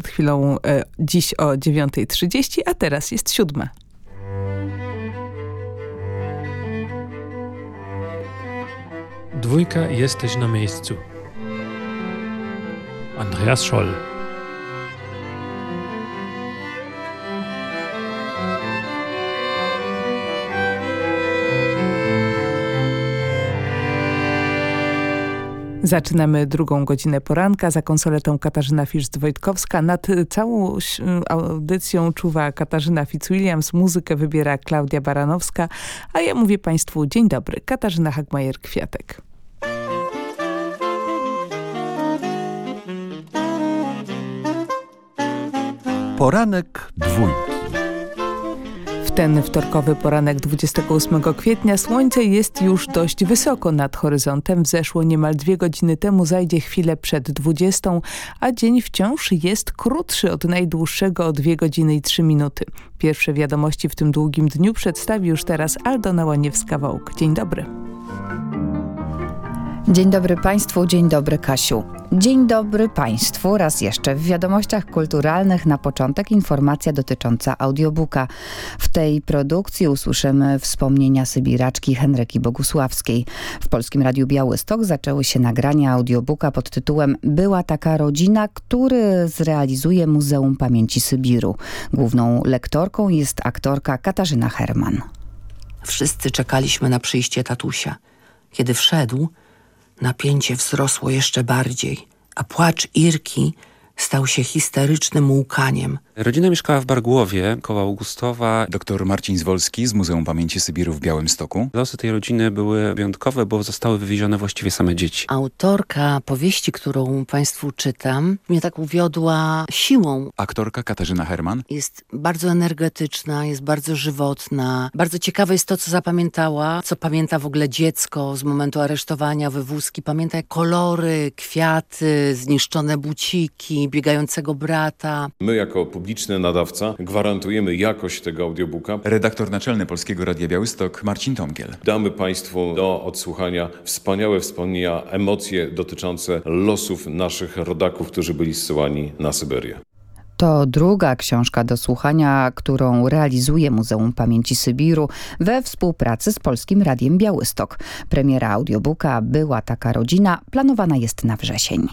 przed chwilą e, dziś o 9.30, a teraz jest siódma. Dwójka jesteś na miejscu. Andreas Scholl Zaczynamy drugą godzinę poranka. Za konsoletą Katarzyna Fisz-Wojtkowska. Nad całą audycją czuwa Katarzyna Fitzwilliams. Muzykę wybiera Klaudia Baranowska. A ja mówię Państwu dzień dobry. Katarzyna Hagmajer-Kwiatek. Poranek dwójki ten wtorkowy poranek 28 kwietnia słońce jest już dość wysoko nad horyzontem. Wzeszło niemal dwie godziny temu, zajdzie chwilę przed 20, a dzień wciąż jest krótszy od najdłuższego o dwie godziny i trzy minuty. Pierwsze wiadomości w tym długim dniu przedstawi już teraz Aldona Łaniewska-Wołk. Dzień dobry. Dzień dobry Państwu, dzień dobry Kasiu. Dzień dobry Państwu. Raz jeszcze w wiadomościach kulturalnych na początek informacja dotycząca audiobooka. W tej produkcji usłyszymy wspomnienia sybiraczki Henryki Bogusławskiej. W Polskim Radiu Białystok zaczęły się nagrania audiobooka pod tytułem Była taka rodzina, który zrealizuje Muzeum Pamięci Sybiru. Główną lektorką jest aktorka Katarzyna Herman. Wszyscy czekaliśmy na przyjście tatusia. Kiedy wszedł, Napięcie wzrosło jeszcze bardziej, a płacz Irki stał się histerycznym łkaniem. Rodzina mieszkała w Bargłowie, koło Augustowa. Doktor Marcin Zwolski z Muzeum Pamięci Sybiru w Białymstoku. Losy tej rodziny były wyjątkowe, bo zostały wywiezione właściwie same dzieci. Autorka powieści, którą Państwu czytam, mnie tak uwiodła siłą. Aktorka Katarzyna Herman. Jest bardzo energetyczna, jest bardzo żywotna. Bardzo ciekawe jest to, co zapamiętała, co pamięta w ogóle dziecko z momentu aresztowania, wywózki. Pamięta kolory, kwiaty, zniszczone buciki, biegającego brata. My jako publiczny nadawca gwarantujemy jakość tego audiobooka. Redaktor naczelny Polskiego Radia Białystok Marcin Tomgiel. Damy Państwu do odsłuchania wspaniałe wspomnienia, emocje dotyczące losów naszych rodaków, którzy byli zsyłani na Syberię. To druga książka do słuchania, którą realizuje Muzeum Pamięci Sybiru we współpracy z Polskim Radiem Białystok. Premiera audiobooka Była taka rodzina planowana jest na wrzesień.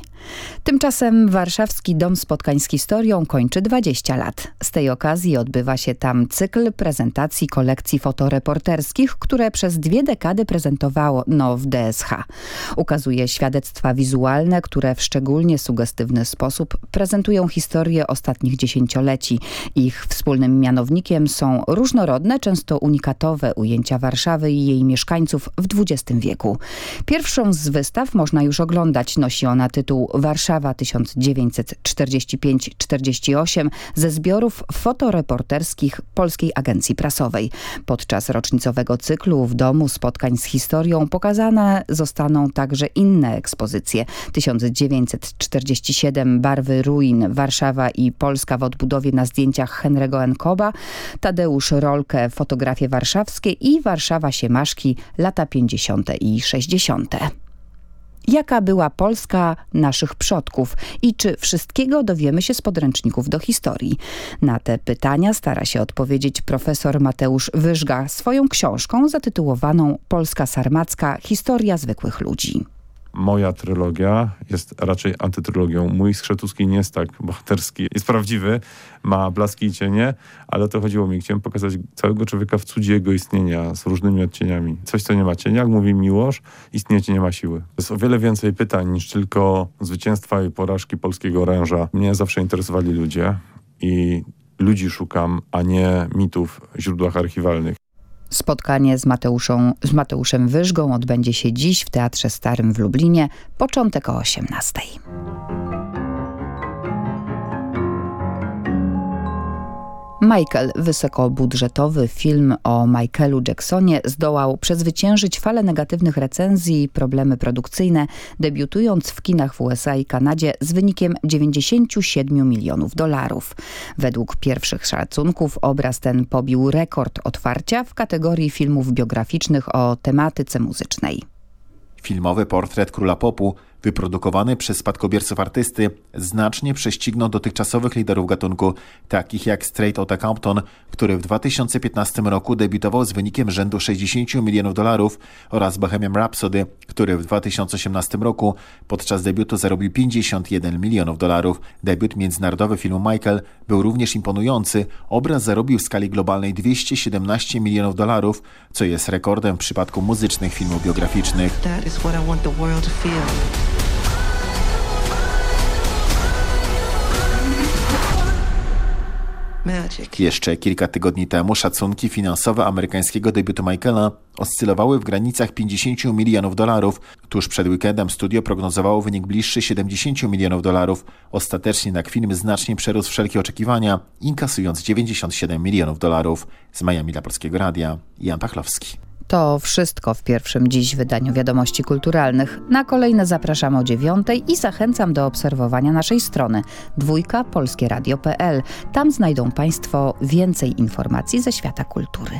Tymczasem Warszawski Dom Spotkań z Historią kończy 20 lat. Z tej okazji odbywa się tam cykl prezentacji kolekcji fotoreporterskich, które przez dwie dekady prezentowało no DSH. Ukazuje świadectwa wizualne, które w szczególnie sugestywny sposób prezentują historię ostatnich dziesięcioleci. Ich wspólnym mianownikiem są różnorodne, często unikatowe ujęcia Warszawy i jej mieszkańców w XX wieku. Pierwszą z wystaw można już oglądać. Nosi ona tytuł Warszawa 1945-48 ze zbiorów fotoreporterskich Polskiej Agencji Prasowej. Podczas rocznicowego cyklu w Domu Spotkań z Historią pokazane zostaną także inne ekspozycje. 1947 Barwy ruin Warszawa i Polska w odbudowie na zdjęciach Henry'ego Enkoba, Tadeusz Rolke Fotografie warszawskie i Warszawa Siemaszki lata 50. i 60 jaka była Polska naszych przodków i czy wszystkiego dowiemy się z podręczników do historii. Na te pytania stara się odpowiedzieć profesor Mateusz Wyżga swoją książką zatytułowaną Polska Sarmacka – Historia zwykłych ludzi moja trylogia jest raczej antytrylogią. Mój Skrzetuski nie jest tak bohaterski. Jest prawdziwy, ma blaski i cienie, ale to chodziło mi. Chciałem pokazać całego człowieka w cudzie jego istnienia z różnymi odcieniami. Coś, co nie ma cienia, jak mówi Miłosz, istnieć nie ma siły. Jest o wiele więcej pytań niż tylko zwycięstwa i porażki polskiego oręża. Mnie zawsze interesowali ludzie i ludzi szukam, a nie mitów w źródłach archiwalnych. Spotkanie z, Mateuszą, z Mateuszem Wyżgą odbędzie się dziś w Teatrze Starym w Lublinie, początek o 18. Michael, wysokobudżetowy film o Michaelu Jacksonie, zdołał przezwyciężyć falę negatywnych recenzji i problemy produkcyjne, debiutując w kinach w USA i Kanadzie z wynikiem 97 milionów dolarów. Według pierwszych szacunków obraz ten pobił rekord otwarcia w kategorii filmów biograficznych o tematyce muzycznej. Filmowy portret króla popu wyprodukowany przez spadkobierców artysty, znacznie prześcignął dotychczasowych liderów gatunku, takich jak Straight Outta Compton, który w 2015 roku debiutował z wynikiem rzędu 60 milionów dolarów oraz Bohemian Rhapsody, który w 2018 roku podczas debiutu zarobił 51 milionów dolarów. Debiut międzynarodowy filmu Michael był również imponujący. Obraz zarobił w skali globalnej 217 milionów dolarów, co jest rekordem w przypadku muzycznych filmów biograficznych. Jeszcze kilka tygodni temu szacunki finansowe amerykańskiego debiutu Michaela oscylowały w granicach 50 milionów dolarów. Tuż przed weekendem studio prognozowało wynik bliższy 70 milionów dolarów. Ostatecznie na film znacznie przerósł wszelkie oczekiwania, inkasując 97 milionów dolarów. Z Miami dla Polskiego Radia, Jan Pachlowski. To wszystko w pierwszym dziś wydaniu Wiadomości Kulturalnych. Na kolejne zapraszam o dziewiątej i zachęcam do obserwowania naszej strony dwójka polskieradio.pl. Tam znajdą Państwo więcej informacji ze świata kultury.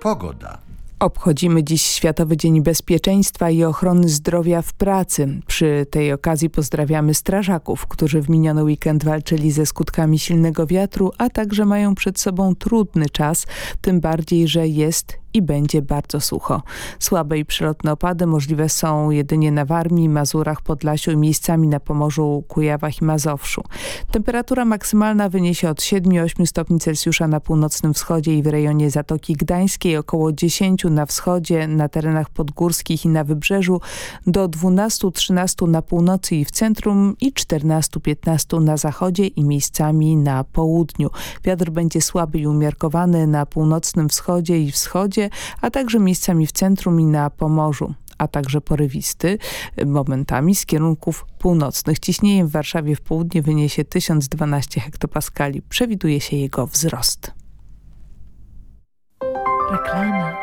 Pogoda. Obchodzimy dziś Światowy Dzień Bezpieczeństwa i Ochrony Zdrowia w Pracy. Przy tej okazji pozdrawiamy strażaków, którzy w miniony weekend walczyli ze skutkami silnego wiatru, a także mają przed sobą trudny czas, tym bardziej, że jest i będzie bardzo sucho. Słabe i przelotne opady możliwe są jedynie na Warmii, Mazurach, Podlasiu i miejscami na Pomorzu, Kujawach i Mazowszu. Temperatura maksymalna wyniesie od 7-8 stopni Celsjusza na północnym wschodzie i w rejonie Zatoki Gdańskiej, około 10 na wschodzie, na terenach podgórskich i na wybrzeżu, do 12-13 na północy i w centrum i 14-15 na zachodzie i miejscami na południu. Wiatr będzie słaby i umiarkowany na północnym wschodzie i wschodzie, a także miejscami w centrum i na Pomorzu a także porywisty, momentami z kierunków północnych. Ciśnienie w Warszawie w południe wyniesie 1012 hektopaskali. Przewiduje się jego wzrost. Reklama.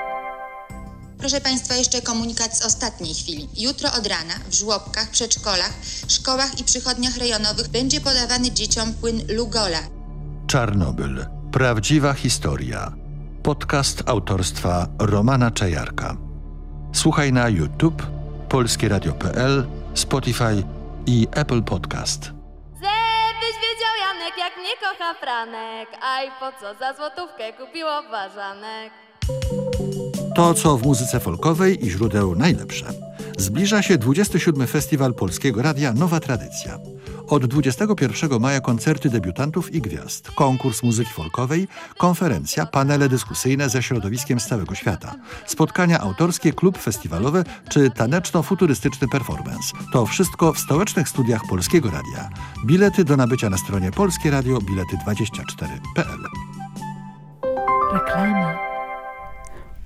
Proszę Państwa, jeszcze komunikat z ostatniej chwili. Jutro od rana w żłobkach, przedszkolach, szkołach i przychodniach rejonowych będzie podawany dzieciom płyn Lugola. Czarnobyl. Prawdziwa historia podcast autorstwa Romana Czajarka. Słuchaj na YouTube, polskieradio.pl, Spotify i Apple Podcast. Żebyś wiedział Janek, jak mnie kocha Franek, aj po co za złotówkę kupiło ważanek. To, co w muzyce folkowej i źródeł najlepsze. Zbliża się 27. Festiwal Polskiego Radia Nowa Tradycja. Od 21 maja koncerty debiutantów i gwiazd, konkurs muzyki folkowej, konferencja, panele dyskusyjne ze środowiskiem z całego świata, spotkania autorskie, klub festiwalowy czy taneczno-futurystyczny performance. To wszystko w stołecznych studiach Polskiego Radia. Bilety do nabycia na stronie Polskie Radio bilety24.pl. Reklama.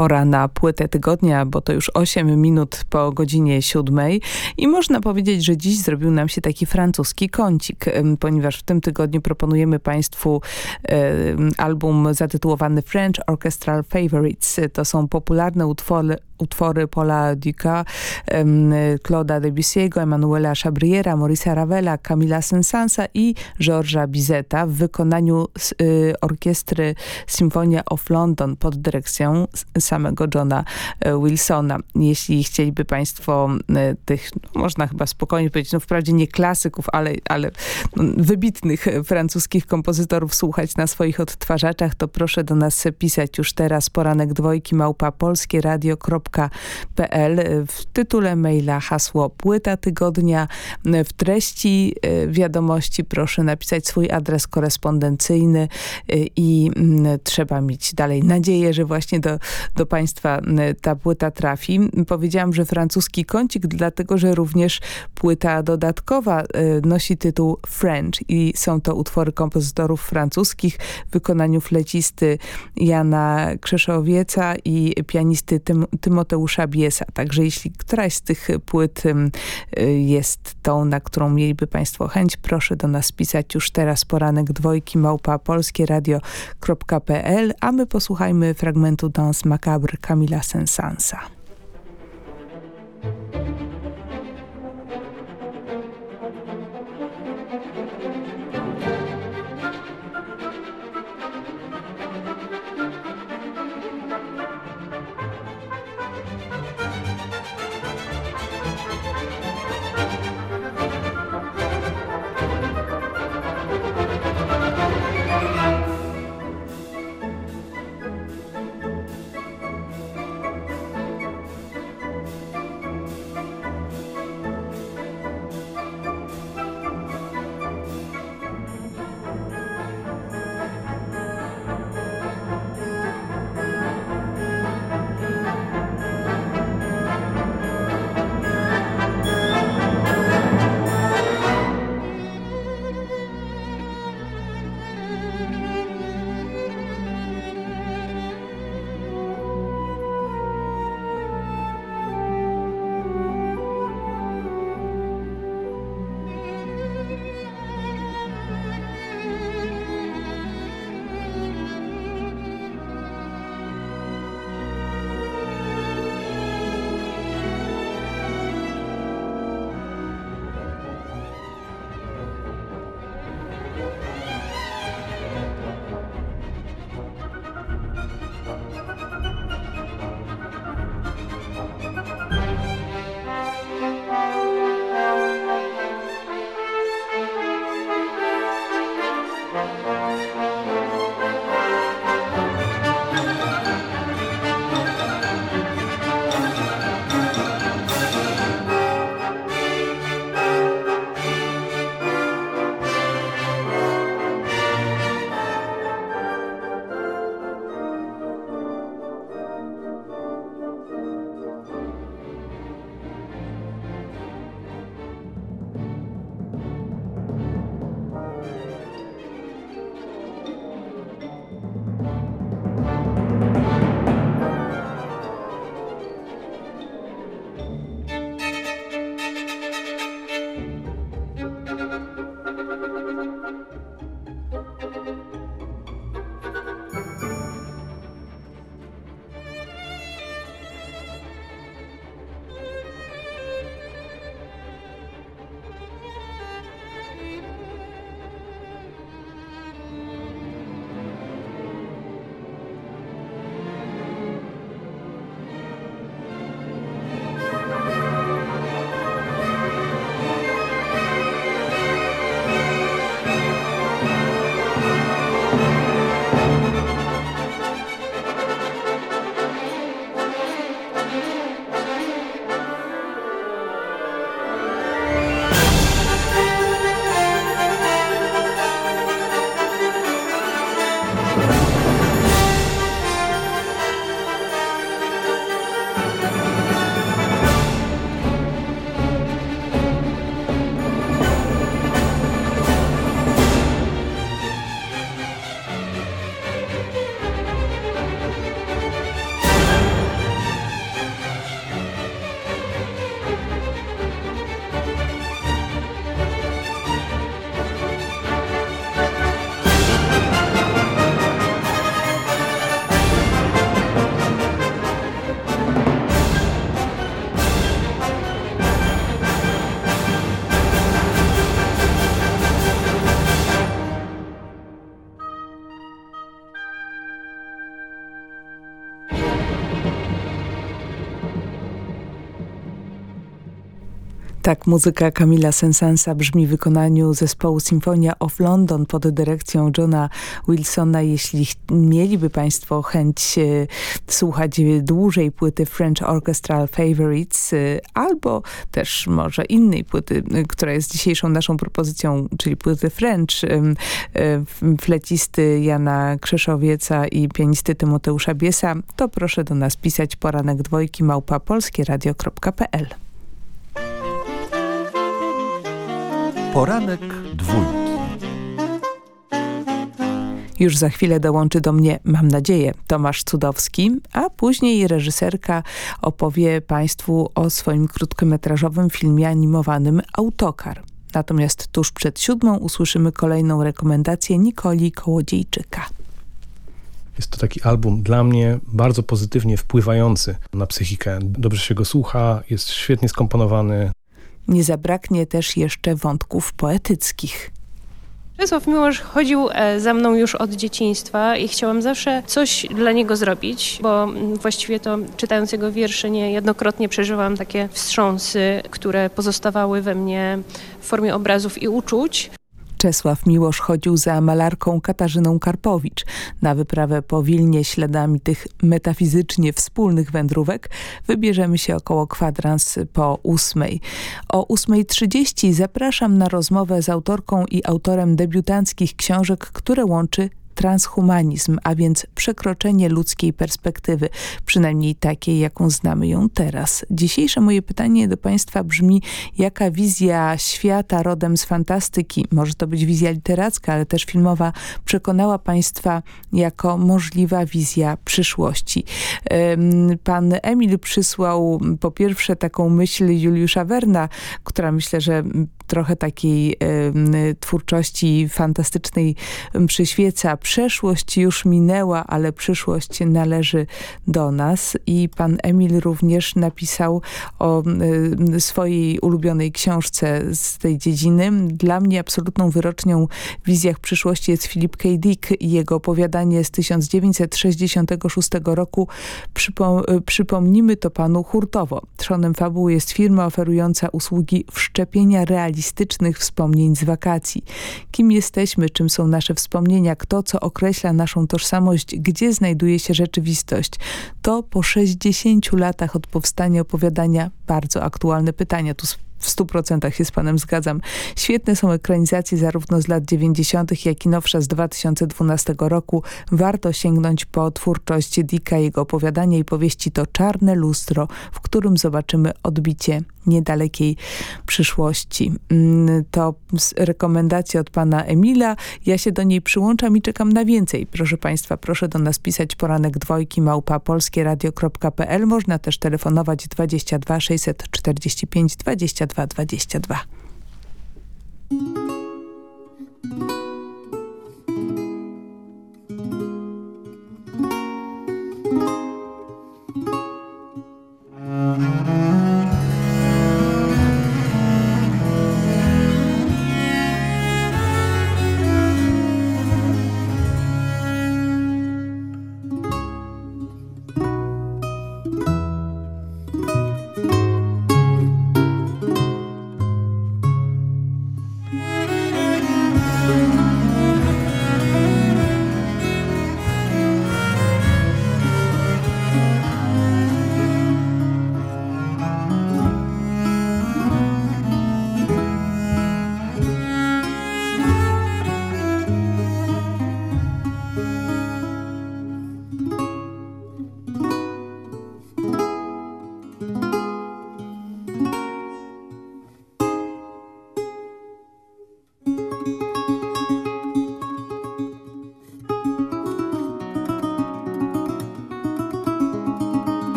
Pora na płytę tygodnia, bo to już 8 minut po godzinie 7 i można powiedzieć, że dziś zrobił nam się taki francuski kącik, ponieważ w tym tygodniu proponujemy Państwu album zatytułowany French Orchestral Favorites. To są popularne utwory, utwory Paula Duca, Claude'a Debussy'ego, Emanuela Chabriera, Maurice'a Ravela, Camila Sensansa i Georgesa Bizeta w wykonaniu y, orkiestry Symphonia of London pod dyrekcją samego Johna e, Wilsona. Jeśli chcieliby Państwo e, tych, no, można chyba spokojnie powiedzieć, no wprawdzie nie klasyków, ale, ale wybitnych francuskich kompozytorów słuchać na swoich odtwarzaczach, to proszę do nas pisać już teraz poranek dwojki małpa polskieradio.pl w tytule maila hasło płyta tygodnia. W treści e, wiadomości proszę napisać swój adres korespondencyjny i trzeba mieć dalej nadzieję, że właśnie do, do Państwa ta płyta trafi. Powiedziałam, że francuski kącik, dlatego że również płyta dodatkowa nosi tytuł French i są to utwory kompozytorów francuskich w wykonaniu flecisty Jana Krzeszowieca i pianisty Tym Tymoteusza Biesa. Także jeśli któraś z tych płyt jest tą, na którą mieliby Państwo chęć, proszę do nas pisać już teraz poranek dwojki małpa polskieradio.pl, a my posłuchajmy fragmentu Dans Macabre Camila Sensansa. Tak muzyka Kamila Sensansa brzmi w wykonaniu zespołu Symphonia of London pod dyrekcją Johna Wilsona. Jeśli mieliby Państwo chęć e, słuchać dłużej płyty French Orchestral Favorites e, albo też może innej płyty, e, która jest dzisiejszą naszą propozycją, czyli płyty French flecisty Jana Krzeszowieca i pianisty Tymoteusza Biesa, to proszę do nas pisać poranek dwojki małpa polskieradio.pl. Poranek dwójki. Już za chwilę dołączy do mnie, mam nadzieję, Tomasz Cudowski, a później reżyserka opowie Państwu o swoim krótkometrażowym filmie animowanym Autokar. Natomiast tuż przed siódmą usłyszymy kolejną rekomendację Nikoli Kołodziejczyka. Jest to taki album dla mnie bardzo pozytywnie wpływający na psychikę. Dobrze się go słucha, jest świetnie skomponowany. Nie zabraknie też jeszcze wątków poetyckich. Czesław Miłosz chodził e, za mną już od dzieciństwa i chciałam zawsze coś dla niego zrobić, bo właściwie to czytając jego wiersze niejednokrotnie przeżywałam takie wstrząsy, które pozostawały we mnie w formie obrazów i uczuć. Czesław Miłosz chodził za malarką Katarzyną Karpowicz na wyprawę po Wilnie śladami tych metafizycznie wspólnych wędrówek. Wybierzemy się około kwadrans po ósmej. O 8.30 zapraszam na rozmowę z autorką i autorem debiutanckich książek, które łączy transhumanizm, a więc przekroczenie ludzkiej perspektywy, przynajmniej takiej, jaką znamy ją teraz. Dzisiejsze moje pytanie do Państwa brzmi, jaka wizja świata rodem z fantastyki, może to być wizja literacka, ale też filmowa, przekonała Państwa jako możliwa wizja przyszłości. Pan Emil przysłał po pierwsze taką myśl Juliusza Werna, która myślę, że trochę takiej twórczości fantastycznej przyświeca. Przeszłość już minęła, ale przyszłość należy do nas i pan Emil również napisał o swojej ulubionej książce z tej dziedziny. Dla mnie absolutną wyrocznią w wizjach przyszłości jest Philip K. Dick i jego opowiadanie z 1966 roku Przypom Przypomnimy to panu hurtowo. Trzonem fabuły jest firma oferująca usługi wszczepienia realizmu wspomnień z wakacji. Kim jesteśmy, czym są nasze wspomnienia, kto co określa naszą tożsamość, gdzie znajduje się rzeczywistość. To po 60 latach od powstania opowiadania bardzo aktualne pytania. Tu w stu procentach się z panem zgadzam. Świetne są ekranizacje zarówno z lat 90., jak i nowsza z 2012 roku. Warto sięgnąć po twórczość Dicka, jego opowiadania i powieści to Czarne Lustro, w którym zobaczymy odbicie niedalekiej przyszłości. Mm, to rekomendacja od pana Emila. Ja się do niej przyłączam i czekam na więcej. Proszę państwa, proszę do nas pisać poranek dwojki małpa polskieradio.pl. Można też telefonować 22 645 22 22.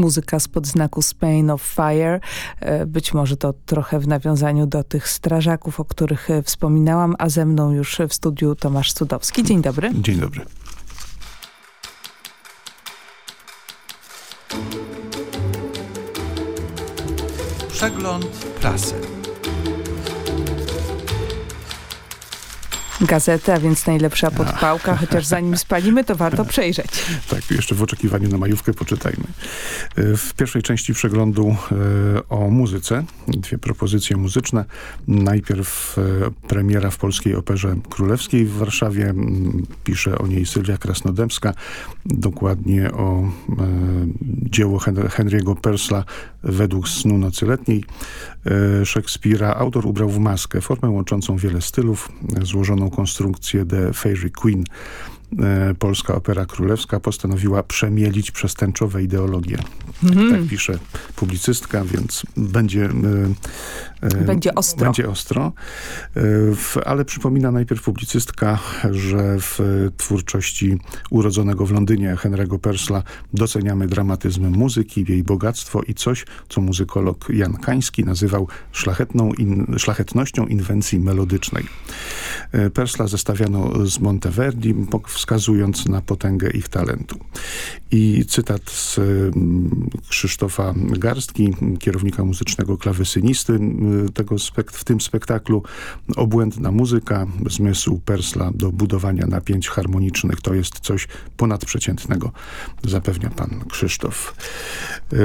muzyka spod znaku Spain of Fire. E, być może to trochę w nawiązaniu do tych strażaków, o których e, wspominałam, a ze mną już w studiu Tomasz Cudowski. Dzień dobry. Dzień dobry. Przegląd prasy. Gazety, a więc najlepsza podpałka, chociaż zanim spalimy, to warto przejrzeć. Tak, jeszcze w oczekiwaniu na majówkę poczytajmy. E, w pierwszej części przeglądu e, o muzyce, dwie propozycje muzyczne. Najpierw e, premiera w Polskiej Operze Królewskiej w Warszawie. Pisze o niej Sylwia Krasnodębska. Dokładnie o dzieło Henry'ego Persla według snu nocy letniej. Szekspira autor ubrał w maskę, formę łączącą wiele stylów, złożoną konstrukcję The Fairy Queen. E, polska Opera Królewska postanowiła przemielić przez tęczowe ideologie. Mm. Tak pisze publicystka, więc będzie... E, e, będzie ostro. Będzie ostro. Ale przypomina najpierw publicystka, że w twórczości urodzonego w Londynie Henry'ego Persla doceniamy dramatyzm muzyki, jej bogactwo i coś, co muzykolog Jan Kański nazywał szlachetną in, szlachetnością inwencji melodycznej. Persla zestawiano z Monteverdi, wskazując na potęgę ich talentu. I cytat z mm, Krzysztofa Garstki, kierownika muzycznego klawesynisty tego w tym spektaklu. Obłędna muzyka, zmysł Persla do budowania napięć harmonicznych to jest coś ponadprzeciętnego, zapewnia pan Krzysztof. E,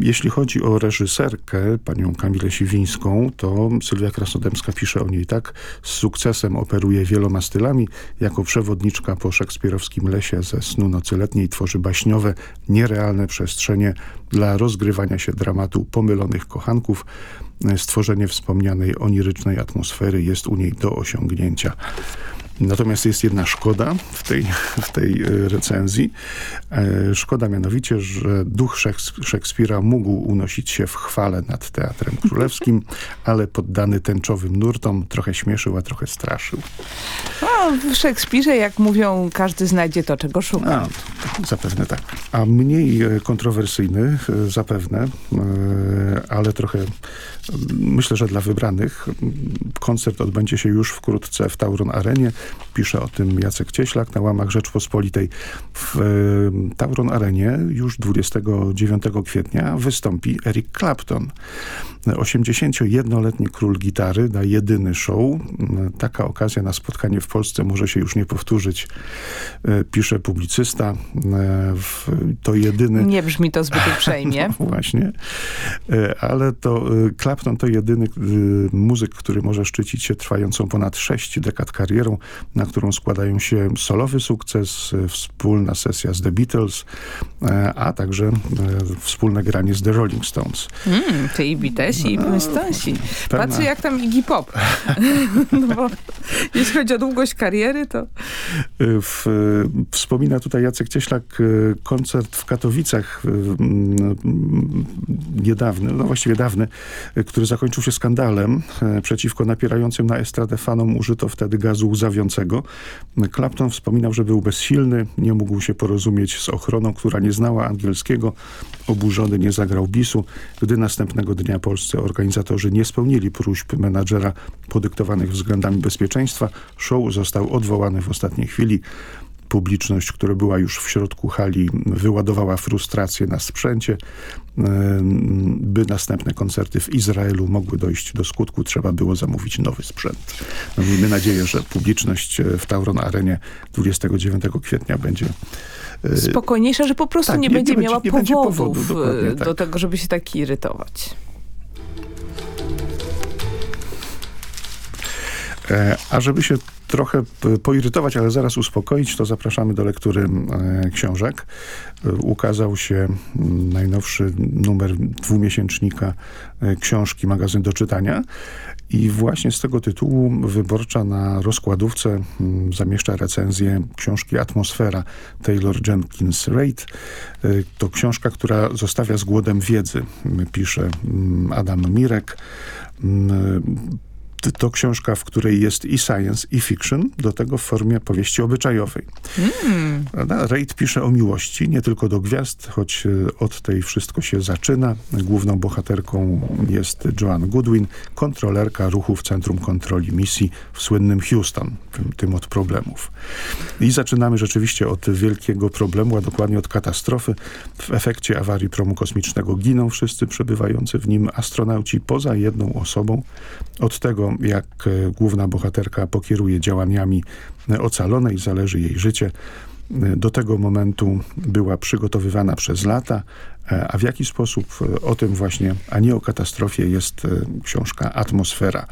jeśli chodzi o reżyserkę, panią Kamilę Siwińską, to Sylwia Krasnodębska pisze o niej tak. Z sukcesem operuje wieloma stylami. Jako przewodniczka po szekspirowskim lesie ze snu nocy letniej tworzy baśniowe, nierealne przestrzenie dla rozgrywania się dramatu pomylonych kochanków. Stworzenie wspomnianej onirycznej atmosfery jest u niej do osiągnięcia. Natomiast jest jedna szkoda w tej, w tej e, recenzji. E, szkoda mianowicie, że duch Szekspira mógł unosić się w chwale nad Teatrem Królewskim, ale poddany tęczowym nurtom trochę śmieszył, a trochę straszył. No, w Szekspirze, jak mówią, każdy znajdzie to, czego szuka. A, zapewne tak. A mniej e, kontrowersyjny, zapewne, ale trochę myślę, że dla wybranych. Koncert odbędzie się już wkrótce w Tauron Arenie. Pisze o tym Jacek Cieślak na łamach Rzeczpospolitej. W e, Tauron Arenie już 29 kwietnia wystąpi Eric Clapton. 81-letni król gitary da jedyny show. Taka okazja na spotkanie w Polsce może się już nie powtórzyć, e, pisze publicysta. E, to jedyny... Nie brzmi to zbyt uprzejmie. No właśnie. Ale to Clapton to jedyny muzyk, który może szczycić się trwającą ponad 6 dekad karierą na którą składają się solowy sukces, e, wspólna sesja z The Beatles, e, a także e, wspólne granie z The Rolling Stones. Mm, czyli Beatlesi i no, Stonesi. Patrzę jak tam Iggy Pop. no bo jeśli chodzi o długość kariery, to... W, wspomina tutaj Jacek Cieślak koncert w Katowicach niedawny, no właściwie dawny, który zakończył się skandalem. Przeciwko napierającym na estradę fanom użyto wtedy gazu łzawiącego Clapton wspominał, że był bezsilny, nie mógł się porozumieć z ochroną, która nie znała angielskiego. Oburzony nie zagrał bisu. Gdy następnego dnia polscy organizatorzy nie spełnili próśb menadżera podyktowanych względami bezpieczeństwa, show został odwołany w ostatniej chwili publiczność, która była już w środku hali, wyładowała frustrację na sprzęcie. By następne koncerty w Izraelu mogły dojść do skutku, trzeba było zamówić nowy sprzęt. No, miejmy nadzieję, że publiczność w Tauron Arenie 29 kwietnia będzie e, spokojniejsza, że po prostu tak, nie, nie, będzie nie miała nie powodów będzie powodu, do tak. tego, żeby się tak irytować. A żeby się trochę poirytować, ale zaraz uspokoić, to zapraszamy do lektury e, książek. E, ukazał się najnowszy numer dwumiesięcznika książki Magazyn do czytania i właśnie z tego tytułu Wyborcza na rozkładówce zamieszcza recenzję książki Atmosfera Taylor Jenkins Reid. To książka, która zostawia z głodem wiedzy, pisze Adam Mirek to książka, w której jest i science, i fiction, do tego w formie powieści obyczajowej. Mm. Reid pisze o miłości, nie tylko do gwiazd, choć e, od tej wszystko się zaczyna. Główną bohaterką jest Joan Goodwin, kontrolerka ruchu w Centrum Kontroli Misji w słynnym Houston, tym, tym od problemów. I zaczynamy rzeczywiście od wielkiego problemu, a dokładnie od katastrofy. W efekcie awarii promu kosmicznego giną wszyscy przebywający w nim astronauci poza jedną osobą. Od tego, jak e, główna bohaterka pokieruje działaniami ocalonej, zależy jej życie. Do tego momentu była przygotowywana przez lata, e, a w jaki sposób e, o tym właśnie, a nie o katastrofie jest książka Atmosfera.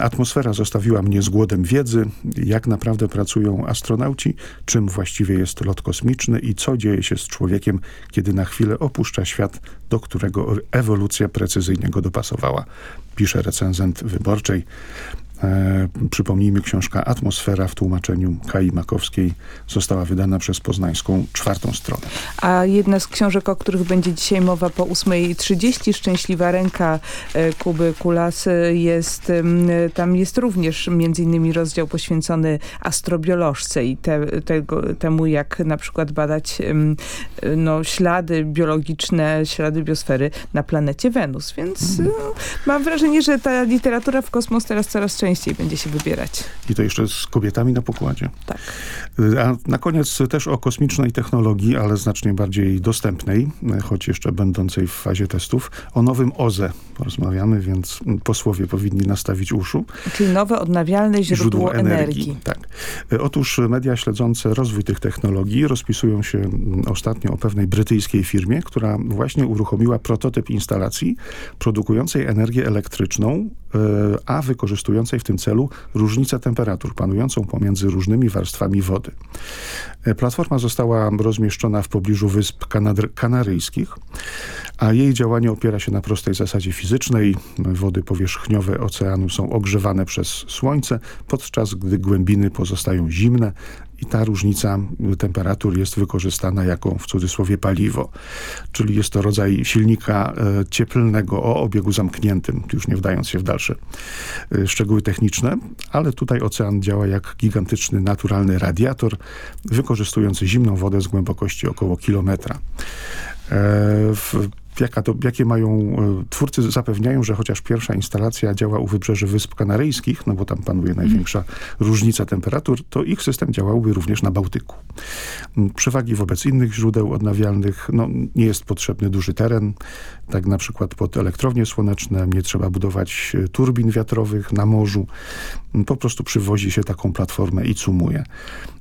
Atmosfera zostawiła mnie z głodem wiedzy, jak naprawdę pracują astronauci, czym właściwie jest lot kosmiczny i co dzieje się z człowiekiem, kiedy na chwilę opuszcza świat, do którego ewolucja precyzyjnie go dopasowała, pisze recenzent wyborczej. E, przypomnijmy, książka Atmosfera w tłumaczeniu Kai Makowskiej została wydana przez poznańską czwartą stronę. A jedna z książek, o których będzie dzisiaj mowa po 8.30, Szczęśliwa ręka e, Kuby Kulasy jest, tam jest również między innymi rozdział poświęcony astrobiolożce i te, tego, temu, jak na przykład badać no, ślady biologiczne, ślady biosfery na planecie Wenus. Więc mm. mam wrażenie, że ta literatura w kosmos teraz coraz częściej częściej będzie się wybierać. I to jeszcze z kobietami na pokładzie. Tak. A na koniec też o kosmicznej technologii, ale znacznie bardziej dostępnej, choć jeszcze będącej w fazie testów. O nowym OZE porozmawiamy, więc posłowie powinni nastawić uszu. Czyli nowe odnawialne źródło, źródło energii. energii. Tak. Otóż media śledzące rozwój tych technologii rozpisują się ostatnio o pewnej brytyjskiej firmie, która właśnie uruchomiła prototyp instalacji produkującej energię elektryczną, a wykorzystującej w tym celu różnicę temperatur panującą pomiędzy różnymi warstwami wody. E, platforma została rozmieszczona w pobliżu wysp Kanaryjskich, a jej działanie opiera się na prostej zasadzie fizycznej. Wody powierzchniowe oceanu są ogrzewane przez słońce, podczas gdy głębiny pozostają zimne, i ta różnica temperatur jest wykorzystana jako w cudzysłowie paliwo. Czyli jest to rodzaj silnika e, cieplnego o obiegu zamkniętym, już nie wdając się w dalsze e, szczegóły techniczne, ale tutaj ocean działa jak gigantyczny naturalny radiator, wykorzystujący zimną wodę z głębokości około kilometra. E, jaka to, jakie mają, e, twórcy zapewniają, że chociaż pierwsza instalacja działa u wybrzeży Wysp Kanaryjskich, no bo tam panuje największa mm. różnica temperatur, to ich system działałby również na Bałtyku. Mm, przewagi wobec innych źródeł odnawialnych, no nie jest potrzebny duży teren, tak na przykład pod elektrownie słoneczne nie trzeba budować e, turbin wiatrowych na morzu, mm, po prostu przywozi się taką platformę i cumuje.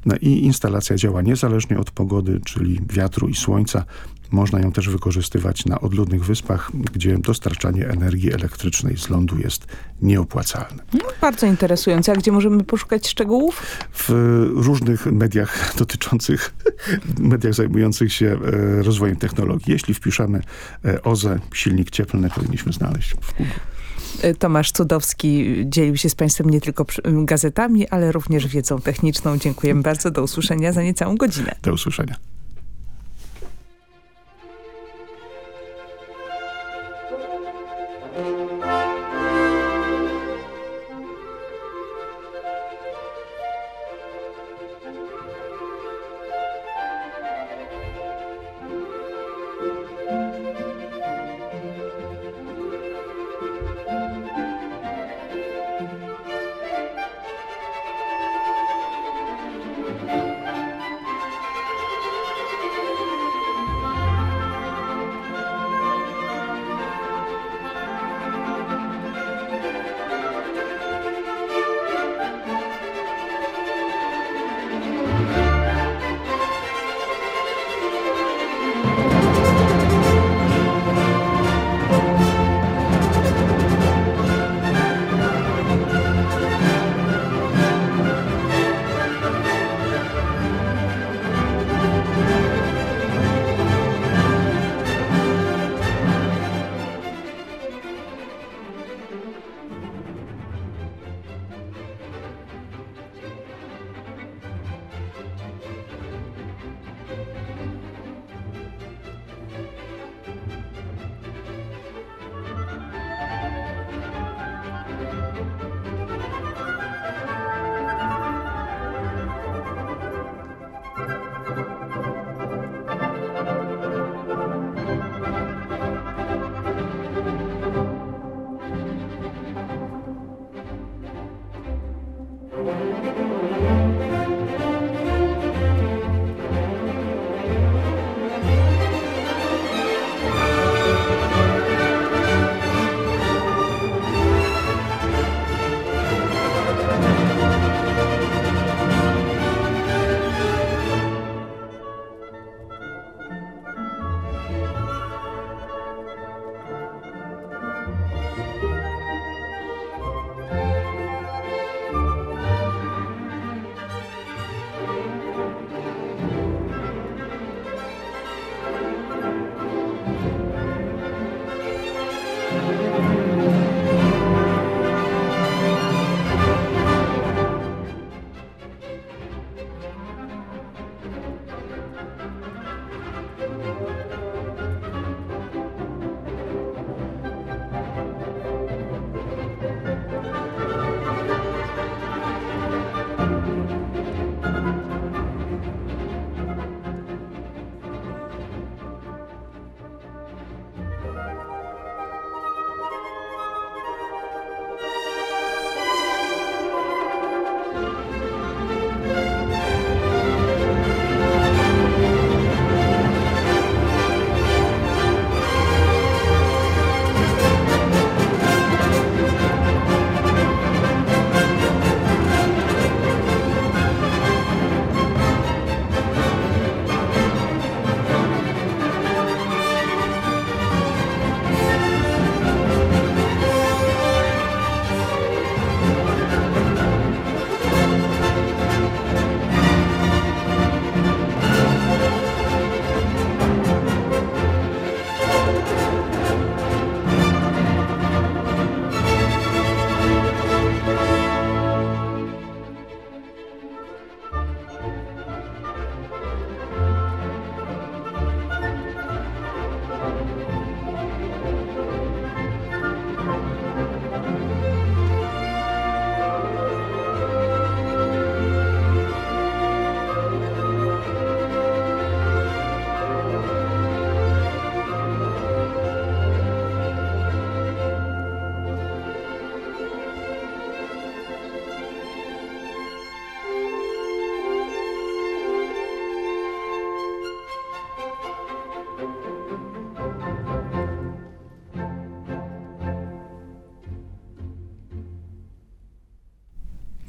No i instalacja działa niezależnie od pogody, czyli wiatru i słońca, można ją też wykorzystywać na odludnych wyspach, gdzie dostarczanie energii elektrycznej z lądu jest nieopłacalne. No, bardzo interesujące. A gdzie możemy poszukać szczegółów? W różnych mediach dotyczących, mediach zajmujących się e, rozwojem technologii. Jeśli wpiszemy e, OZE, silnik cieplny, powinniśmy znaleźć w Google. E, Tomasz Cudowski dzielił się z Państwem nie tylko gazetami, ale również wiedzą techniczną. Dziękujemy bardzo. Do usłyszenia za niecałą godzinę. Do usłyszenia.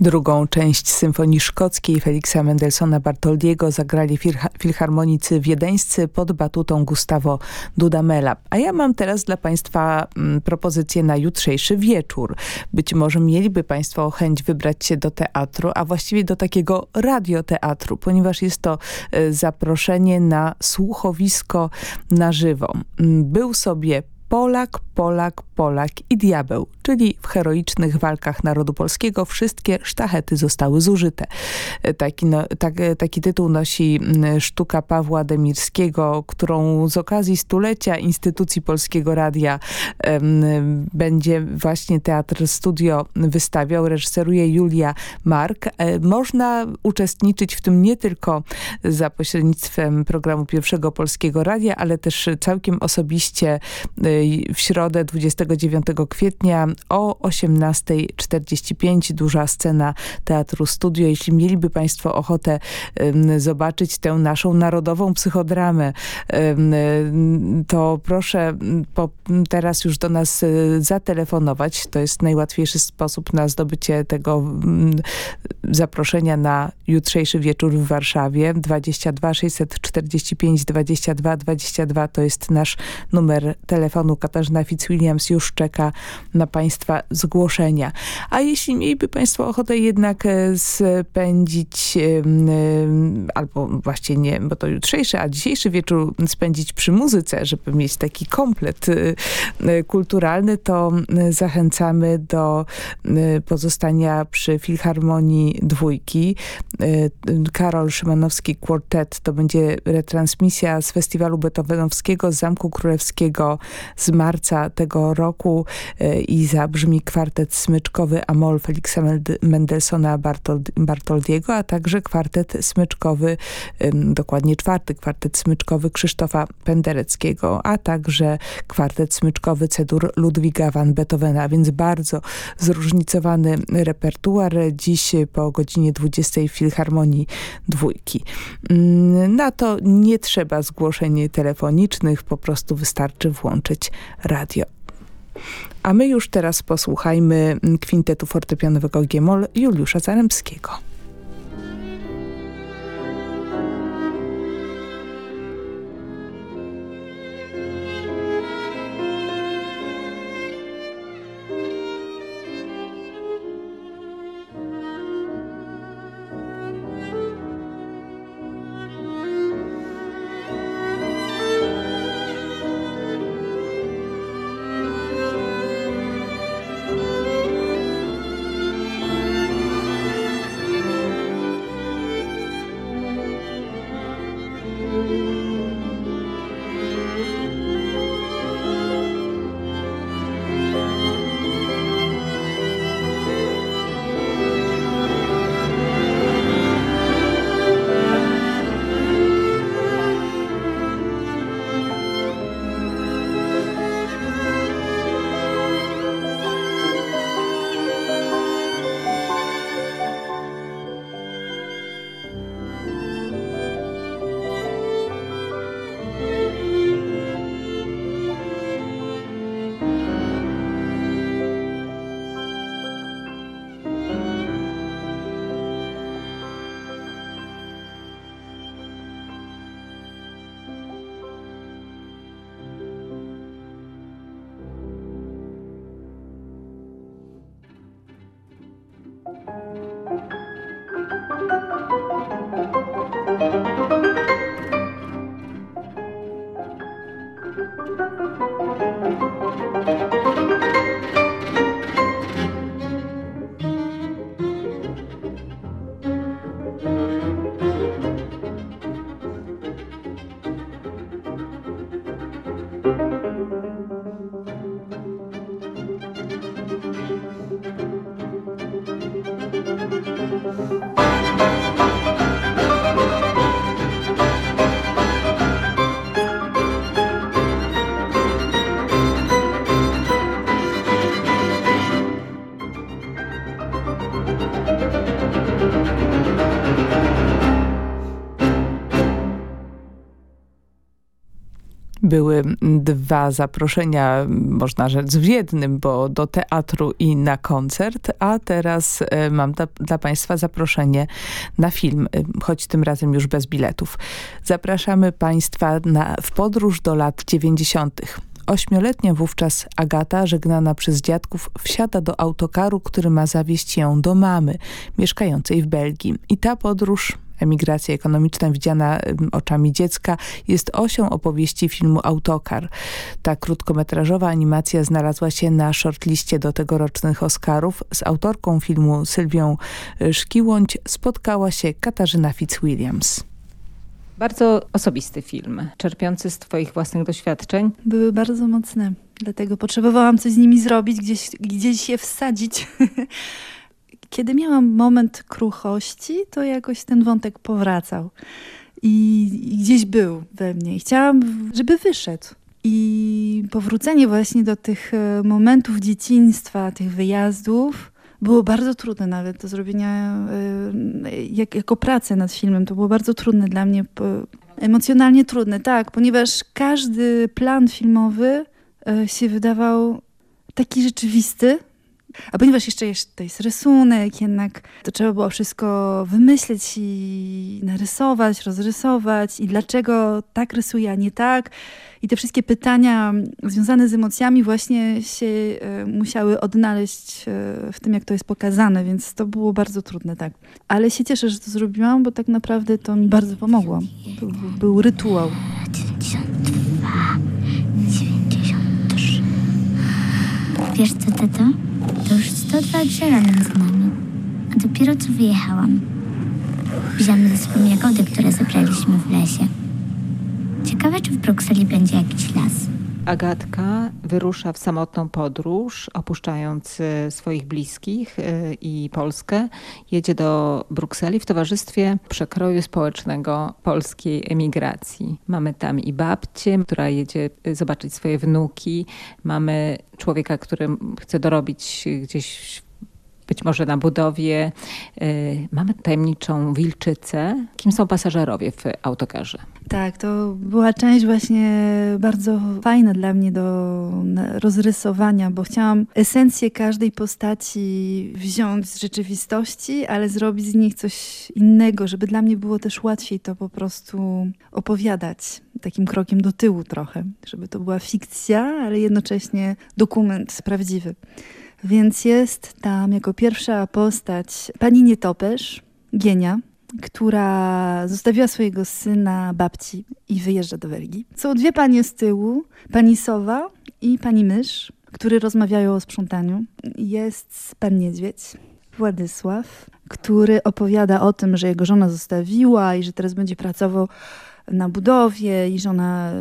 Drugą część Symfonii Szkockiej Feliksa Mendelssohna Bartoldiego zagrali filharmonicy wiedeńscy pod batutą Gustavo Dudamela. A ja mam teraz dla Państwa mm, propozycję na jutrzejszy wieczór. Być może mieliby Państwo chęć wybrać się do teatru, a właściwie do takiego radioteatru, ponieważ jest to y, zaproszenie na słuchowisko na żywo. Mm, był sobie Polak, Polak, Polak i diabeł, czyli w heroicznych walkach narodu polskiego wszystkie sztachety zostały zużyte. Taki, no, tak, taki tytuł nosi mm, sztuka Pawła Demirskiego, którą z okazji stulecia instytucji Polskiego Radia będzie właśnie Teatr Studio wystawiał. Reżyseruje Julia Mark. E, można uczestniczyć w tym nie tylko za pośrednictwem programu Pierwszego Polskiego Radia, ale też całkiem osobiście e, w środę 29 kwietnia o 18.45 duża scena Teatru Studio. Jeśli mieliby Państwo ochotę zobaczyć tę naszą narodową psychodramę, to proszę teraz już do nas e, zatelefonować. To jest najłatwiejszy sposób na zdobycie tego zaproszenia na jutrzejszy wieczór w Warszawie. 22 645 22 22 to jest nasz numer telefonu Katarzyna Fitzwilliams już czeka na Państwa zgłoszenia. A jeśli mieliby Państwo ochotę jednak e, spędzić, albo właściwie nie, bo to jutrzejszy, a dzisiejszy wieczór spędzić przy muzyce, żeby mieć taki komplet e, e, kulturalny, to zachęcamy do pozostania przy Filharmonii Dwójki. Karol Szymanowski Quartet to będzie retransmisja z festiwalu beethovenowskiego z Zamku Królewskiego z marca tego roku e, i zabrzmi kwartet smyczkowy Amol Feliksa Mendelssohna Bartold Bartoldiego, a także kwartet smyczkowy, dokładnie czwarty kwartet smyczkowy Krzysztofa Pendereckiego, a także kwartet smyczkowy Cedur Ludwiga van Beethovena, więc bardzo zróżnicowany repertuar dziś po godzinie 20 w Filharmonii Dwójki. Mm, na to nie trzeba zgłoszeń telefonicznych, po prostu wystarczy włączyć radio. A my już teraz posłuchajmy kwintetu fortepianowego Giemol Juliusza Zaremskiego. były dwa zaproszenia, można rzec w jednym, bo do teatru i na koncert, a teraz e, mam dla Państwa zaproszenie na film, e, choć tym razem już bez biletów. Zapraszamy Państwa na, w podróż do lat 90. Ośmioletnia wówczas Agata, żegnana przez dziadków, wsiada do autokaru, który ma zawieźć ją do mamy, mieszkającej w Belgii. I ta podróż emigracja ekonomiczna widziana oczami dziecka jest osią opowieści filmu Autokar. Ta krótkometrażowa animacja znalazła się na shortliście do tegorocznych Oscarów. Z autorką filmu Sylwią y, Szkiłądź spotkała się Katarzyna Fitzwilliams. Bardzo osobisty film, czerpiący z twoich własnych doświadczeń. Były bardzo mocne, dlatego potrzebowałam coś z nimi zrobić, gdzieś, gdzieś je wsadzić. Kiedy miałam moment kruchości, to jakoś ten wątek powracał. I, i gdzieś był we mnie. Chciałam, żeby wyszedł. I powrócenie właśnie do tych e, momentów dzieciństwa, tych wyjazdów, było bardzo trudne nawet do zrobienia e, jak, jako pracę nad filmem. To było bardzo trudne dla mnie, emocjonalnie trudne, tak, ponieważ każdy plan filmowy e, się wydawał taki rzeczywisty, a ponieważ jeszcze jest, to jest rysunek, jednak to trzeba było wszystko wymyśleć i narysować, rozrysować i dlaczego tak rysuje, a nie tak. I te wszystkie pytania związane z emocjami właśnie się e, musiały odnaleźć e, w tym, jak to jest pokazane, więc to było bardzo trudne, tak. Ale się cieszę, że to zrobiłam, bo tak naprawdę to mi bardzo pomogło. To był rytuał. 92, Wiesz co, tato? To już 102 drzewa między nami. A dopiero co wyjechałam. Widziałam ze sobą jagody, które zebraliśmy w lesie. Ciekawe, czy w Brukseli będzie jakiś las. Agatka wyrusza w samotną podróż, opuszczając e, swoich bliskich e, i Polskę. Jedzie do Brukseli w towarzystwie przekroju społecznego polskiej emigracji. Mamy tam i babcię, która jedzie e, zobaczyć swoje wnuki. Mamy człowieka, który chce dorobić gdzieś być może na budowie. Mamy tajemniczą wilczycę. Kim są pasażerowie w autokarze? Tak, to była część właśnie bardzo fajna dla mnie do rozrysowania, bo chciałam esencję każdej postaci wziąć z rzeczywistości, ale zrobić z nich coś innego, żeby dla mnie było też łatwiej to po prostu opowiadać takim krokiem do tyłu trochę, żeby to była fikcja, ale jednocześnie dokument prawdziwy. Więc jest tam jako pierwsza postać pani Nietopesz, Gienia, która zostawiła swojego syna babci i wyjeżdża do Belgii. Są dwie panie z tyłu, pani Sowa i pani Mysz, które rozmawiają o sprzątaniu. Jest pan Niedźwiedź, Władysław, który opowiada o tym, że jego żona zostawiła i że teraz będzie pracował na budowie i żona,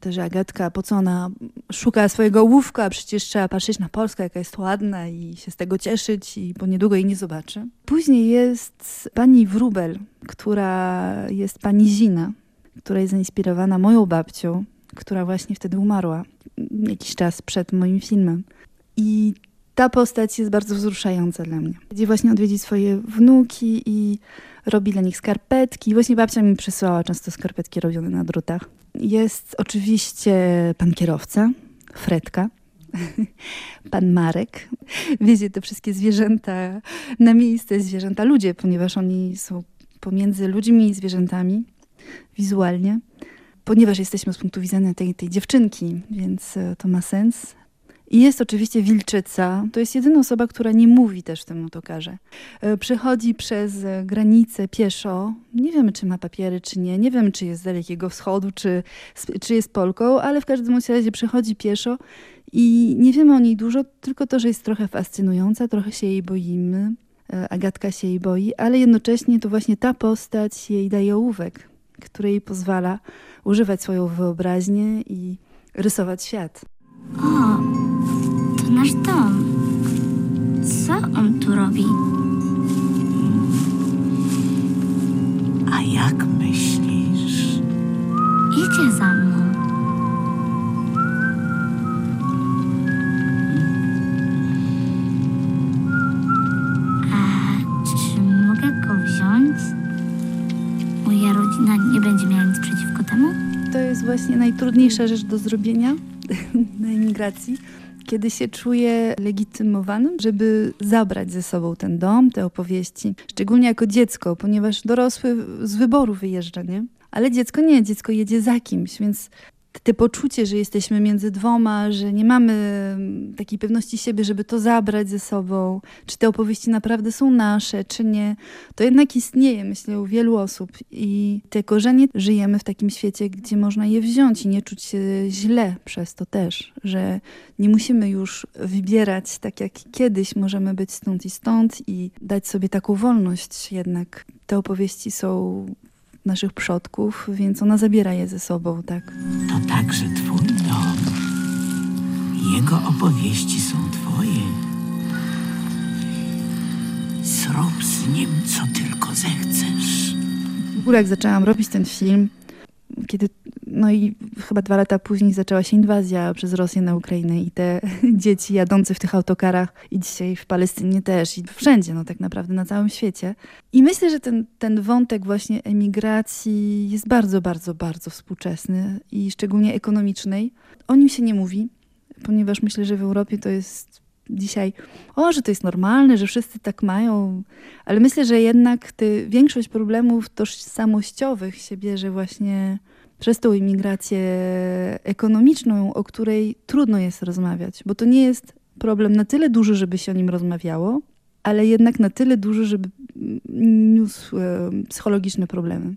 też Agatka, po co ona szuka swojego łówka, przecież trzeba patrzeć na Polskę, jaka jest ładna i się z tego cieszyć, i bo niedługo jej nie zobaczy. Później jest pani Wrubel, która jest pani Zina, która jest zainspirowana moją babcią, która właśnie wtedy umarła, jakiś czas przed moim filmem. I ta postać jest bardzo wzruszająca dla mnie. Gdzie właśnie odwiedzi swoje wnuki i robi dla nich skarpetki. Właśnie babcia mi przysłała często skarpetki robione na drutach. Jest oczywiście pan kierowca, Fredka, pan Marek. Wiecie, te wszystkie zwierzęta na miejsce, zwierzęta ludzie, ponieważ oni są pomiędzy ludźmi i zwierzętami wizualnie. Ponieważ jesteśmy z punktu widzenia tej, tej dziewczynki, więc e, to ma sens. Jest oczywiście wilczyca. To jest jedyna osoba, która nie mówi też w tym autokarze. E, przechodzi przez granicę pieszo. Nie wiemy, czy ma papiery, czy nie. Nie wiemy, czy jest z Dalekiego Wschodu, czy, czy jest Polką, ale w każdym razie przechodzi pieszo i nie wiemy o niej dużo, tylko to, że jest trochę fascynująca, trochę się jej boimy. E, Agatka się jej boi, ale jednocześnie to właśnie ta postać jej daje ołówek, który jej pozwala używać swoją wyobraźnię i rysować świat. Nasz dom. Co on tu robi? A jak myślisz? Idzie za mną. A czy mogę go wziąć? Moja rodzina nie będzie miała nic przeciwko temu? To jest właśnie najtrudniejsza rzecz do zrobienia na emigracji kiedy się czuję legitymowanym, żeby zabrać ze sobą ten dom, te opowieści. Szczególnie jako dziecko, ponieważ dorosły z wyboru wyjeżdża, nie? Ale dziecko nie, dziecko jedzie za kimś, więc te poczucie, że jesteśmy między dwoma, że nie mamy mm, takiej pewności siebie, żeby to zabrać ze sobą, czy te opowieści naprawdę są nasze, czy nie, to jednak istnieje, myślę, u wielu osób. I te korzenie żyjemy w takim świecie, gdzie można je wziąć i nie czuć się źle przez to też, że nie musimy już wybierać tak jak kiedyś, możemy być stąd i stąd i dać sobie taką wolność jednak. Te opowieści są naszych przodków, więc ona zabiera je ze sobą, tak. To także twój dom. Jego opowieści są twoje. Zrób z nim, co tylko zechcesz. W ogóle jak zaczęłam robić ten film, kiedy, no i chyba dwa lata później zaczęła się inwazja przez Rosję na Ukrainę i te dzieci jadące w tych autokarach i dzisiaj w Palestynie też i wszędzie, no tak naprawdę na całym świecie. I myślę, że ten, ten wątek właśnie emigracji jest bardzo, bardzo, bardzo współczesny i szczególnie ekonomicznej. O nim się nie mówi, ponieważ myślę, że w Europie to jest dzisiaj, o, że to jest normalne, że wszyscy tak mają, ale myślę, że jednak ty, większość problemów tożsamościowych się bierze właśnie przez tą imigrację ekonomiczną, o której trudno jest rozmawiać, bo to nie jest problem na tyle duży, żeby się o nim rozmawiało, ale jednak na tyle duży, żeby niósł e, psychologiczne problemy.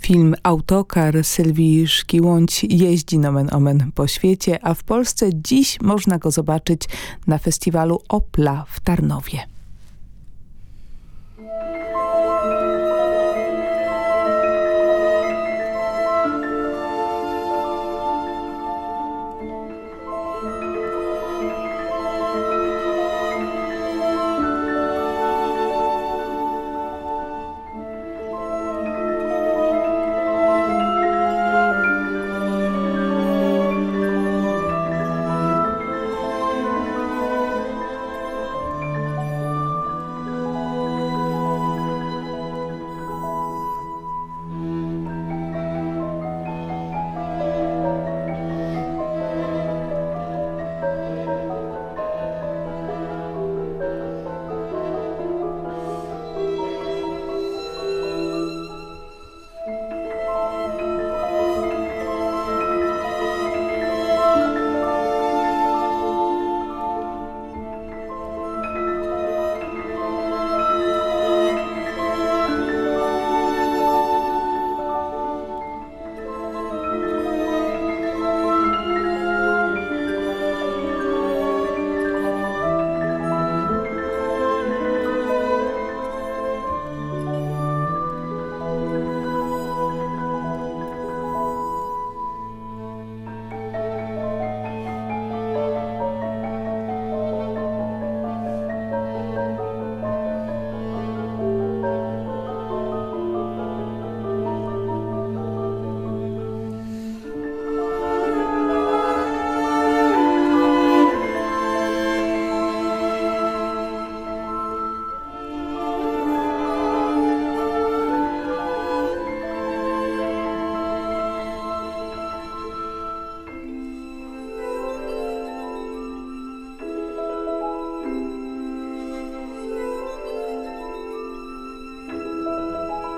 Film Autokar Sylwii Szkiłąć jeździ nomen omen po świecie, a w Polsce dziś można go zobaczyć na festiwalu Opla w Tarnowie.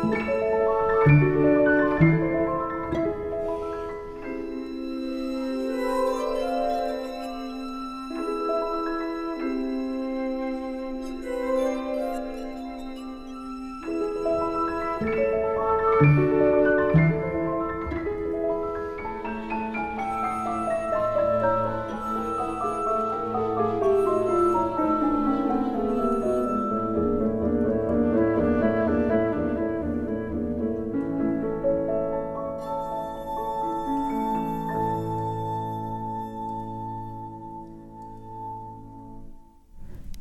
Música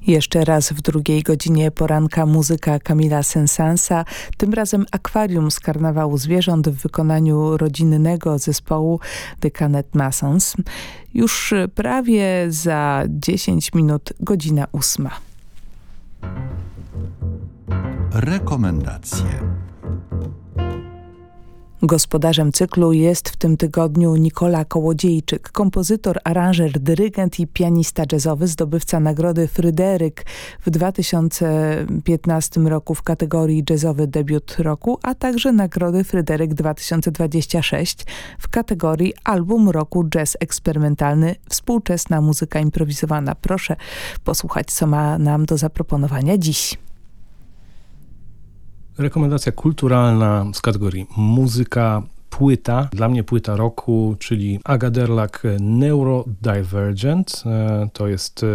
Jeszcze raz w drugiej godzinie poranka muzyka Kamila Sensansa, tym razem akwarium z karnawału zwierząt w wykonaniu rodzinnego zespołu The Canet Masons. Już prawie za 10 minut godzina ósma. Rekomendacje. Gospodarzem cyklu jest w tym tygodniu Nikola Kołodziejczyk, kompozytor, aranżer, dyrygent i pianista jazzowy, zdobywca nagrody Fryderyk w 2015 roku w kategorii jazzowy debiut roku, a także nagrody Fryderyk 2026 w kategorii album roku jazz eksperymentalny, współczesna muzyka improwizowana. Proszę posłuchać, co ma nam do zaproponowania dziś. Rekomendacja kulturalna z kategorii muzyka, płyta, dla mnie płyta roku, czyli Agaderlak Neurodivergent. E, to jest e,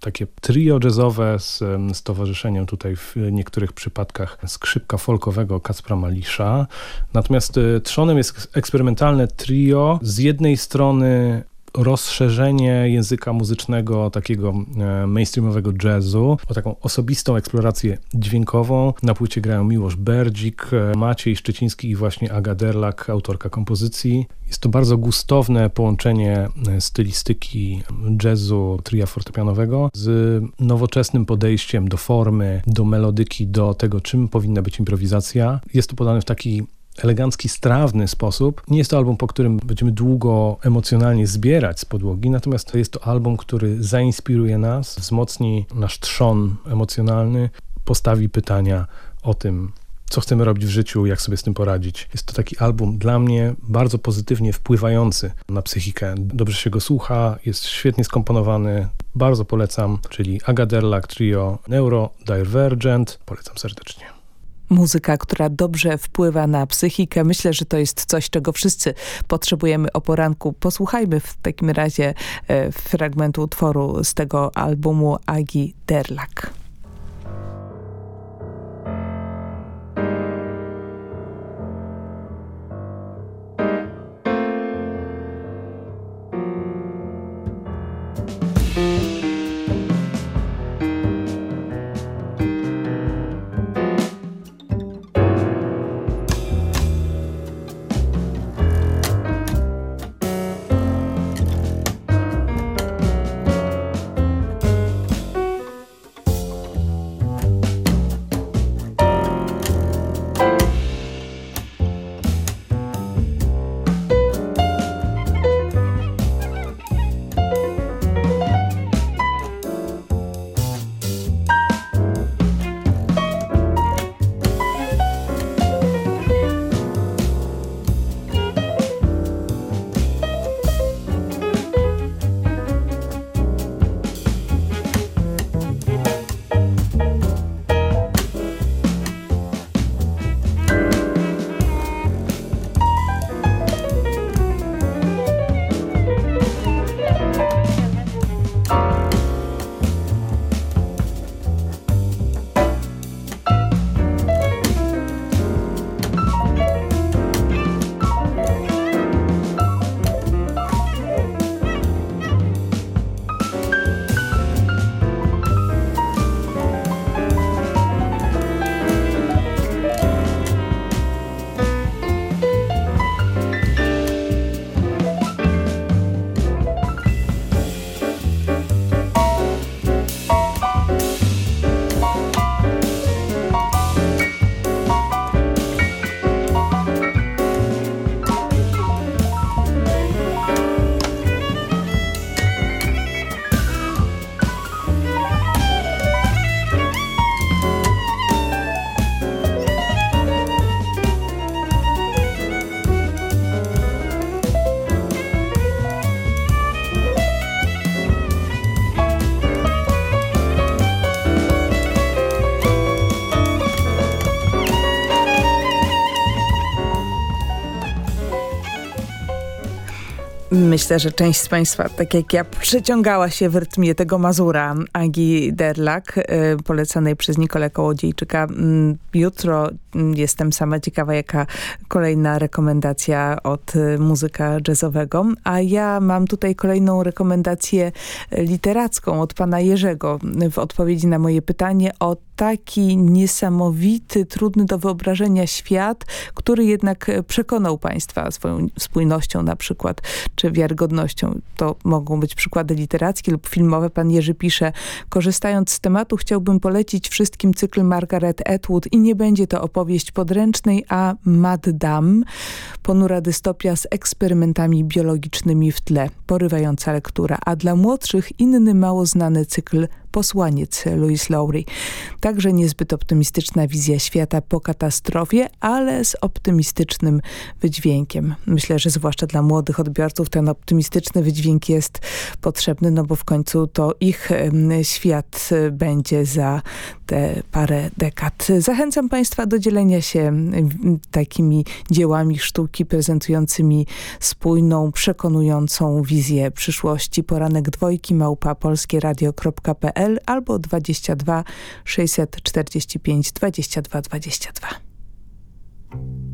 takie trio jazzowe z, z towarzyszeniem tutaj w niektórych przypadkach skrzypka folkowego Kacpra Malisza. Natomiast e, trzonem jest eksperymentalne trio. Z jednej strony rozszerzenie języka muzycznego takiego e, mainstreamowego jazzu, o taką osobistą eksplorację dźwiękową. Na płycie grają Miłosz Berdzik, e, Maciej Szczeciński i właśnie Aga Derlak, autorka kompozycji. Jest to bardzo gustowne połączenie e, stylistyki jazzu tria fortepianowego z nowoczesnym podejściem do formy, do melodyki, do tego, czym powinna być improwizacja. Jest to podane w taki elegancki, strawny sposób. Nie jest to album, po którym będziemy długo emocjonalnie zbierać z podłogi, natomiast to jest to album, który zainspiruje nas, wzmocni nasz trzon emocjonalny, postawi pytania o tym, co chcemy robić w życiu, jak sobie z tym poradzić. Jest to taki album dla mnie bardzo pozytywnie wpływający na psychikę. Dobrze się go słucha, jest świetnie skomponowany, bardzo polecam, czyli Agaderlak Trio Neurodivergent. Polecam serdecznie muzyka, która dobrze wpływa na psychikę. Myślę, że to jest coś, czego wszyscy potrzebujemy o poranku. Posłuchajmy w takim razie e, fragmentu utworu z tego albumu Agi Derlak. Myślę, że część z Państwa, tak jak ja, przeciągała się w rytmie tego Mazura Agi Derlak, y, polecanej przez Nikolę Kołodziejczyka. Mm, jutro mm, jestem sama ciekawa, jaka kolejna rekomendacja od y, muzyka jazzowego. A ja mam tutaj kolejną rekomendację literacką od pana Jerzego w odpowiedzi na moje pytanie o taki niesamowity, trudny do wyobrażenia świat, który jednak przekonał państwa swoją spójnością na przykład, czy wiarygodnością. To mogą być przykłady literackie lub filmowe. Pan Jerzy pisze, korzystając z tematu chciałbym polecić wszystkim cykl Margaret Atwood i nie będzie to opowieść podręcznej, a Maddam, ponura dystopia z eksperymentami biologicznymi w tle. Porywająca lektura, a dla młodszych inny mało znany cykl posłaniec Louis Lowry. Także niezbyt optymistyczna wizja świata po katastrofie, ale z optymistycznym wydźwiękiem. Myślę, że zwłaszcza dla młodych odbiorców ten optymistyczny wydźwięk jest potrzebny, no bo w końcu to ich świat będzie za te parę dekad. Zachęcam Państwa do dzielenia się takimi dziełami sztuki prezentującymi spójną, przekonującą wizję przyszłości. Poranek dwojki małpa polskieradio.pl albo 22 645 22 22.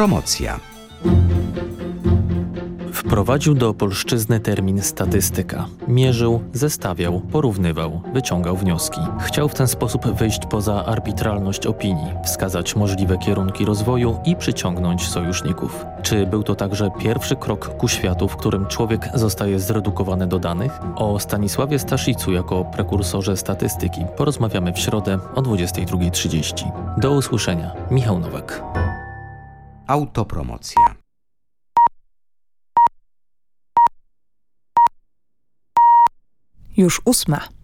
Autopromocja. Wprowadził do polszczyzny termin statystyka. Mierzył, zestawiał, porównywał, wyciągał wnioski. Chciał w ten sposób wyjść poza arbitralność opinii, wskazać możliwe kierunki rozwoju i przyciągnąć sojuszników. Czy był to także pierwszy krok ku światu, w którym człowiek zostaje zredukowany do danych? O Stanisławie Staszicu jako prekursorze statystyki porozmawiamy w środę o 22.30. Do usłyszenia. Michał Nowak. Autopromocja. Już ósma.